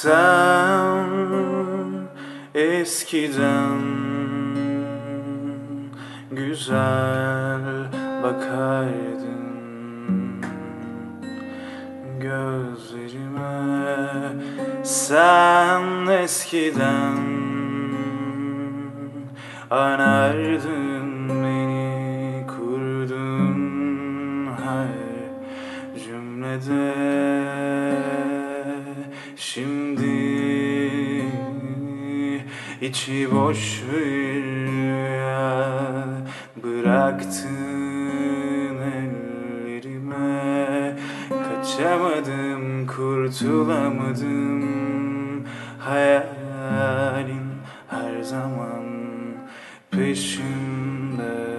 Sen eskiden güzel bakardın gözlerime Sen eskiden anardın beni kurdun her cümlede içi boş Bıraktın ellerime Kaçamadım, kurtulamadım. Hayalin her zaman peşimde.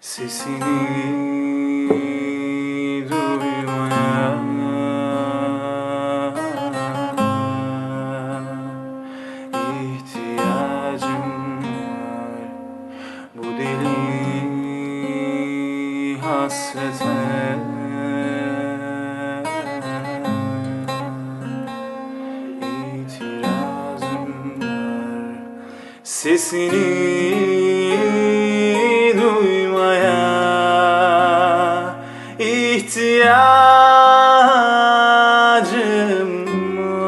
Sesini hasrete. İtirazım var Sesini duymaya. İhtiyacım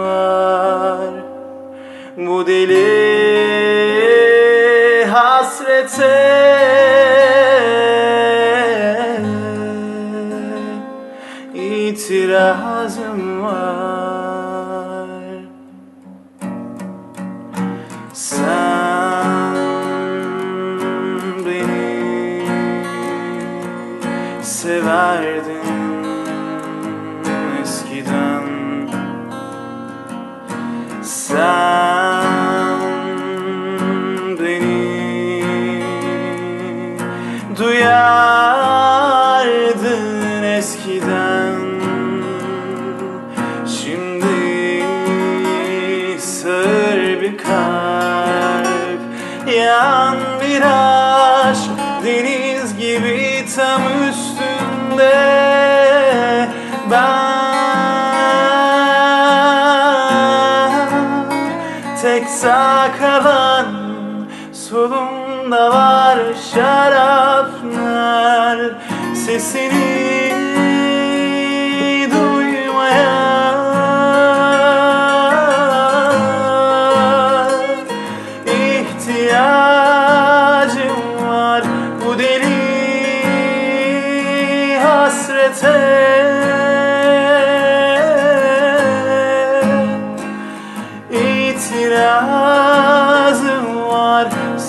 var. Bu deli hasrete itirazım var. Sen beni severdin Yan bir aşk deniz gibi tam üstünde. Ben tek sağ kalan Solumda var şaraplar Sesini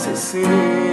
fosse assim.